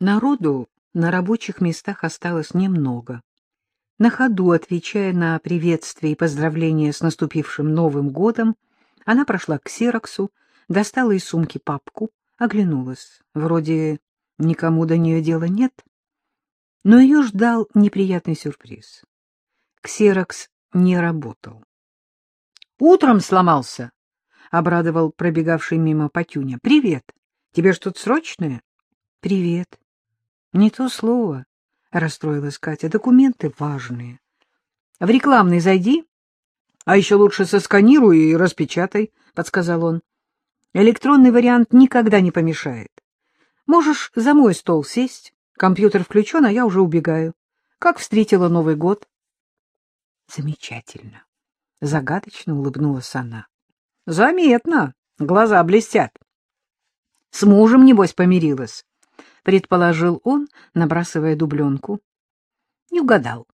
Народу на рабочих местах осталось немного. На ходу, отвечая на приветствия и поздравления с наступившим Новым годом, она прошла к ксероксу, достала из сумки папку, оглянулась. Вроде никому до нее дела нет. Но ее ждал неприятный сюрприз. Ксерокс не работал. — Утром сломался, — обрадовал пробегавший мимо Патюня. — Привет. Тебе что-то срочное? — Привет. — Не то слово, — расстроилась Катя. — Документы важные. — В рекламный зайди, а еще лучше сосканируй и распечатай, — подсказал он. — Электронный вариант никогда не помешает. Можешь за мой стол сесть, компьютер включен, а я уже убегаю. Как встретила Новый год? — Замечательно. Загадочно улыбнулась она. — Заметно. Глаза блестят. — С мужем, небось, помирилась предположил он, набрасывая дубленку. Не угадал.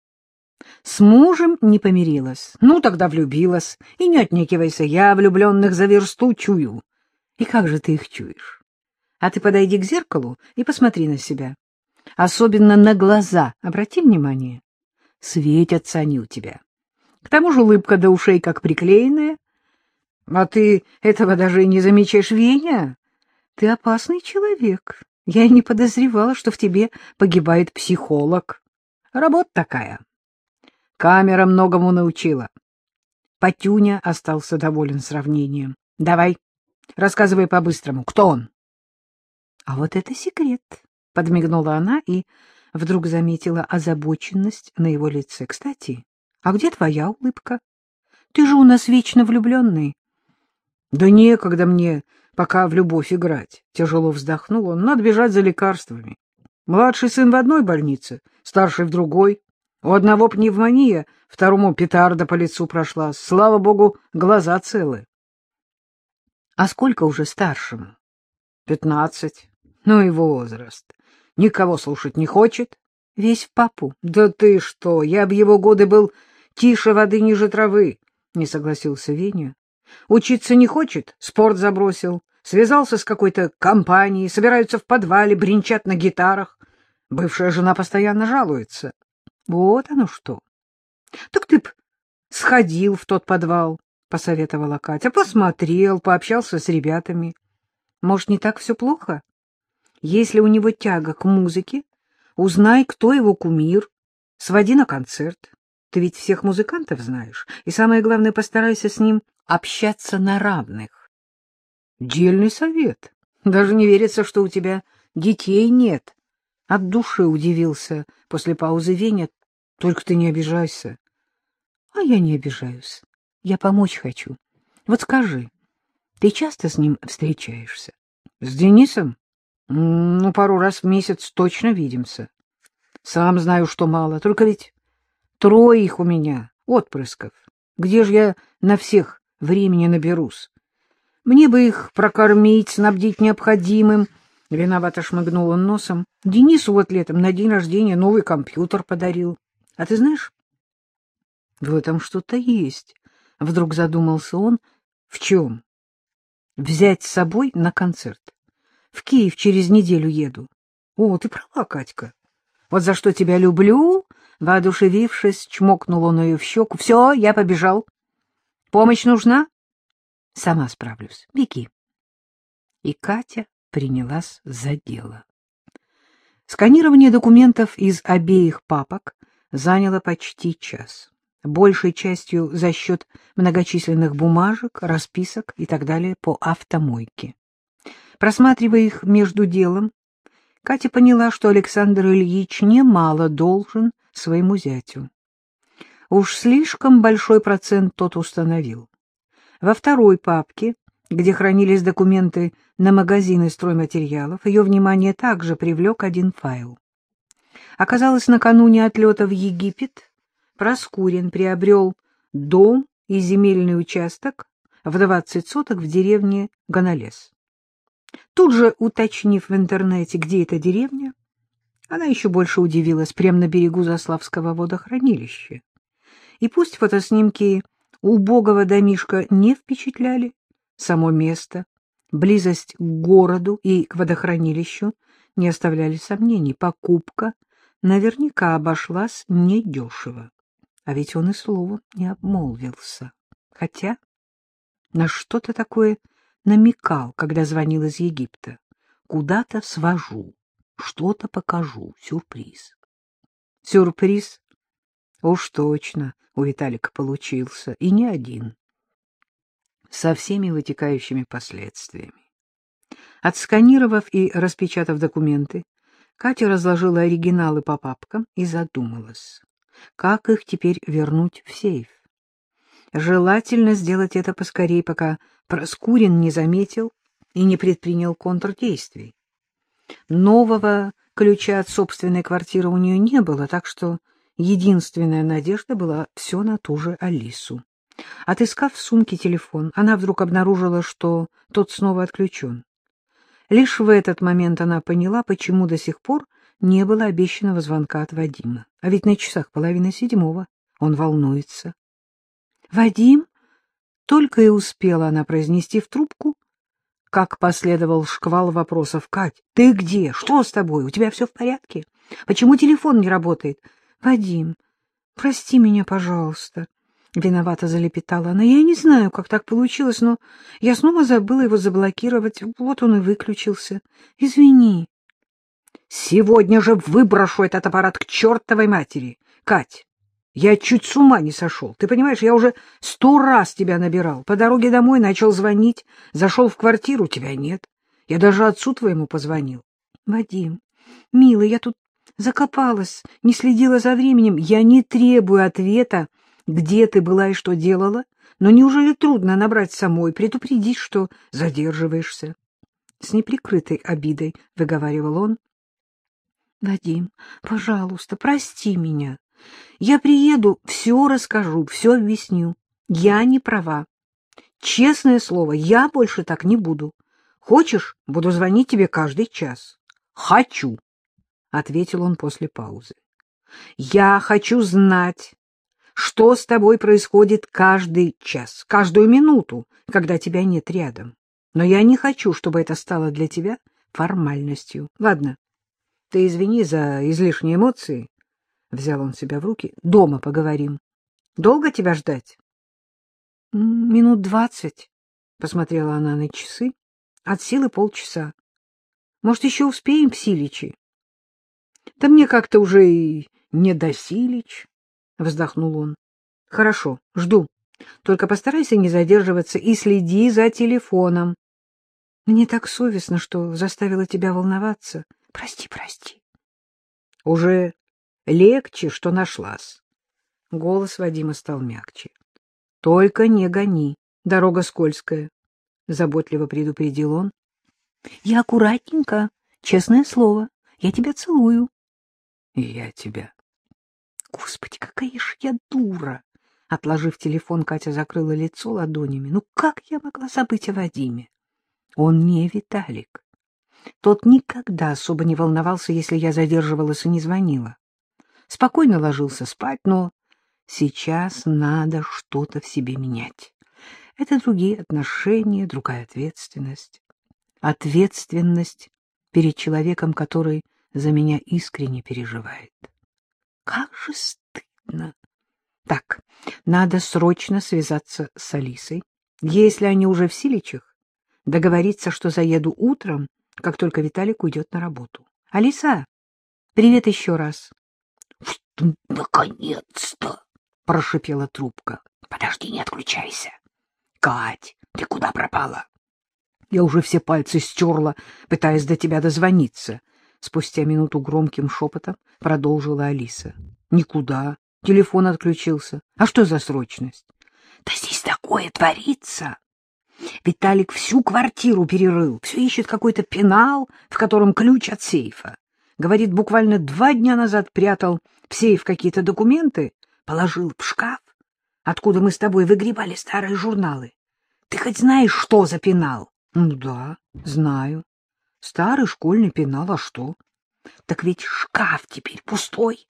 С мужем не помирилась. Ну, тогда влюбилась. И не отнекивайся, я влюбленных за версту чую. И как же ты их чуешь? А ты подойди к зеркалу и посмотри на себя. Особенно на глаза. Обрати внимание. Светятся они у тебя. К тому же улыбка до ушей как приклеенная. А ты этого даже и не замечаешь, Веня. Ты опасный человек. Я и не подозревала, что в тебе погибает психолог. Работа такая. Камера многому научила. Патюня остался доволен сравнением. — Давай, рассказывай по-быстрому. Кто он? — А вот это секрет, — подмигнула она и вдруг заметила озабоченность на его лице. — Кстати, а где твоя улыбка? Ты же у нас вечно влюбленный. — Да некогда мне пока в любовь играть. Тяжело вздохнул он. Надо бежать за лекарствами. Младший сын в одной больнице, старший в другой. У одного пневмония, второму петарда по лицу прошла. Слава богу, глаза целы. А сколько уже старшему? Пятнадцать. Ну и возраст. Никого слушать не хочет. Весь в папу. Да ты что, я б его годы был тише воды ниже травы, не согласился Веня. Учиться не хочет, спорт забросил, связался с какой-то компанией, собираются в подвале, бренчат на гитарах. Бывшая жена постоянно жалуется. Вот оно что. Так ты б сходил в тот подвал, — посоветовала Катя, — посмотрел, пообщался с ребятами. Может, не так все плохо? Если у него тяга к музыке, узнай, кто его кумир, своди на концерт. Ты ведь всех музыкантов знаешь, и самое главное, постарайся с ним общаться на равных. Дельный совет. Даже не верится, что у тебя детей нет. От души удивился после паузы Веня. Только ты не обижайся. А я не обижаюсь. Я помочь хочу. Вот скажи, ты часто с ним встречаешься? С Денисом? Ну, пару раз в месяц точно видимся. Сам знаю, что мало. Только ведь трое их у меня, отпрысков. Где же я на всех времени наберусь. Мне бы их прокормить, снабдить необходимым. Виновато шмыгнул он носом. Денису вот летом на день рождения новый компьютер подарил. А ты знаешь, в этом что-то есть. Вдруг задумался он. В чем? Взять с собой на концерт. В Киев через неделю еду. О, ты права, Катька. Вот за что тебя люблю, воодушевившись, чмокнул он ее в щеку. Все, я побежал. Помощь нужна? Сама справлюсь. Беги. И Катя принялась за дело. Сканирование документов из обеих папок заняло почти час. Большей частью за счет многочисленных бумажек, расписок и так далее по автомойке. Просматривая их между делом, Катя поняла, что Александр Ильич немало должен своему зятю. Уж слишком большой процент тот установил. Во второй папке, где хранились документы на магазины стройматериалов, ее внимание также привлек один файл. Оказалось, накануне отлета в Египет Проскурин приобрел дом и земельный участок в 20 соток в деревне Гонолес. Тут же, уточнив в интернете, где эта деревня, она еще больше удивилась прямо на берегу Заславского водохранилища. И пусть фотоснимки убогого домишка не впечатляли, само место, близость к городу и к водохранилищу не оставляли сомнений. Покупка наверняка обошлась недешево. А ведь он и словом не обмолвился. Хотя на что-то такое намекал, когда звонил из Египта. Куда-то свожу, что-то покажу, сюрприз. Сюрприз уж точно у Виталика получился, и не один. Со всеми вытекающими последствиями. Отсканировав и распечатав документы, Катя разложила оригиналы по папкам и задумалась, как их теперь вернуть в сейф. Желательно сделать это поскорее, пока Проскурин не заметил и не предпринял контрдействий. Нового ключа от собственной квартиры у нее не было, так что единственная надежда была все на ту же Алису. Отыскав в сумке телефон, она вдруг обнаружила, что тот снова отключен. Лишь в этот момент она поняла, почему до сих пор не было обещанного звонка от Вадима. А ведь на часах половина седьмого. Он волнуется. «Вадим?» Только и успела она произнести в трубку, как последовал шквал вопросов. «Кать, ты где? Что с тобой? У тебя все в порядке? Почему телефон не работает?» «Вадим, прости меня, пожалуйста». Виновато залепетала она. Я не знаю, как так получилось, но я снова забыла его заблокировать. Вот он и выключился. Извини. Сегодня же выброшу этот аппарат к чертовой матери. Кать, я чуть с ума не сошел. Ты понимаешь, я уже сто раз тебя набирал. По дороге домой начал звонить, зашел в квартиру, тебя нет. Я даже отцу твоему позвонил. Вадим, милый, я тут закопалась, не следила за временем. Я не требую ответа где ты была и что делала, но неужели трудно набрать самой, предупредить, что задерживаешься? С неприкрытой обидой выговаривал он. — Вадим, пожалуйста, прости меня. Я приеду, все расскажу, все объясню. Я не права. Честное слово, я больше так не буду. Хочешь, буду звонить тебе каждый час. — Хочу, — ответил он после паузы. — Я хочу знать, что с тобой происходит каждый час, каждую минуту, когда тебя нет рядом. Но я не хочу, чтобы это стало для тебя формальностью. Ладно, ты извини за излишние эмоции. Взял он себя в руки. Дома поговорим. Долго тебя ждать? Минут двадцать, посмотрела она на часы. От силы полчаса. Может, еще успеем, Псиличи? Да мне как-то уже и не до Силич. — вздохнул он. — Хорошо, жду. Только постарайся не задерживаться и следи за телефоном. Мне так совестно, что заставила тебя волноваться. Прости, прости. — Уже легче, что нашлась. Голос Вадима стал мягче. — Только не гони, дорога скользкая, — заботливо предупредил он. — Я аккуратненько, честное слово, я тебя целую. — И я тебя. Господи, какая же я дура! Отложив телефон, Катя закрыла лицо ладонями. Ну как я могла забыть о Вадиме? Он не Виталик. Тот никогда особо не волновался, если я задерживалась и не звонила. Спокойно ложился спать, но сейчас надо что-то в себе менять. Это другие отношения, другая ответственность. Ответственность перед человеком, который за меня искренне переживает. Как же стыдно. Так, надо срочно связаться с Алисой. Если они уже в Силичах, договориться, что заеду утром, как только Виталик уйдет на работу. Алиса, привет еще раз. — Наконец-то! — прошипела трубка. — Подожди, не отключайся. — Кать, ты куда пропала? Я уже все пальцы стерла, пытаясь до тебя дозвониться. Спустя минуту громким шепотом продолжила Алиса. — Никуда. Телефон отключился. А что за срочность? — Да здесь такое творится. Виталик всю квартиру перерыл, все ищет какой-то пенал, в котором ключ от сейфа. Говорит, буквально два дня назад прятал в сейф какие-то документы, положил в шкаф, откуда мы с тобой выгребали старые журналы. Ты хоть знаешь, что за пенал? — Ну да, знаю. Старый школьный пенал, а что? Так ведь шкаф теперь пустой.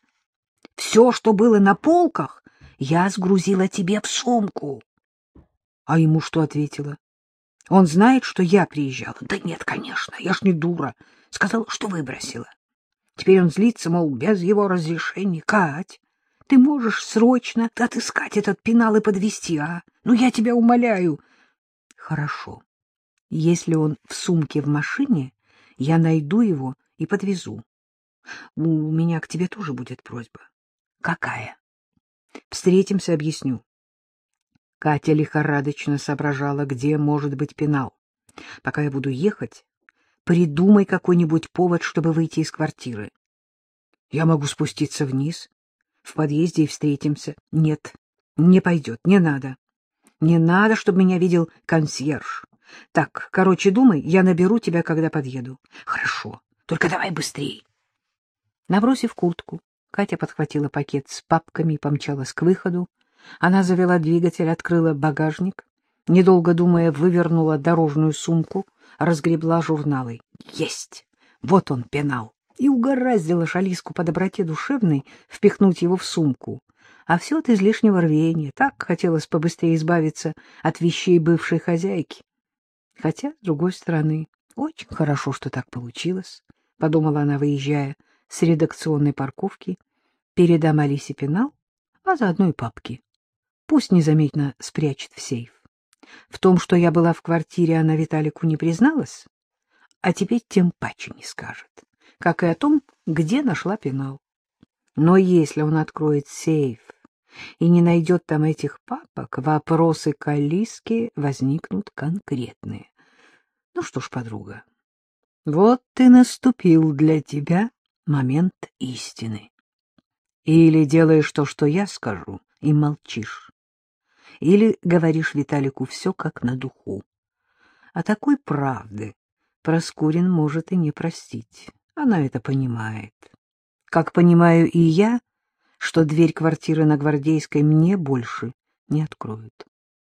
Все, что было на полках, я сгрузила тебе в сумку. А ему что ответила? Он знает, что я приезжала? Да нет, конечно, я ж не дура. Сказал, что выбросила. Теперь он злится, мол, без его разрешения. Кать, ты можешь срочно отыскать этот пенал и подвести, а? Ну, я тебя умоляю. Хорошо. Если он в сумке в машине, я найду его и подвезу. У меня к тебе тоже будет просьба. Какая? Встретимся, объясню. Катя лихорадочно соображала, где может быть пенал. Пока я буду ехать, придумай какой-нибудь повод, чтобы выйти из квартиры. Я могу спуститься вниз, в подъезде и встретимся. Нет, не пойдет, не надо. Не надо, чтобы меня видел консьерж. Так, короче, думай, я наберу тебя, когда подъеду. Хорошо, только давай быстрее. Набросив куртку, Катя подхватила пакет с папками и помчалась к выходу. Она завела двигатель, открыла багажник, недолго думая, вывернула дорожную сумку, разгребла журналы. Есть! Вот он, пенал! И угораздила Шалиску по доброте душевной впихнуть его в сумку. А все от излишнего рвения. Так хотелось побыстрее избавиться от вещей бывшей хозяйки. Хотя, с другой стороны, очень хорошо, что так получилось, — подумала она, выезжая с редакционной парковки, передам Алисе пенал, а заодно и папки. Пусть незаметно спрячет в сейф. В том, что я была в квартире, она Виталику не призналась, а теперь тем паче не скажет, как и о том, где нашла пенал. Но если он откроет сейф и не найдет там этих папок, вопросы к Алиске возникнут конкретные. Ну что ж, подруга, вот ты наступил для тебя момент истины. Или делаешь то, что я скажу, и молчишь. Или говоришь Виталику все как на духу. А такой правды Проскурин может и не простить. Она это понимает. Как понимаю и я, что дверь квартиры на Гвардейской мне больше не откроют.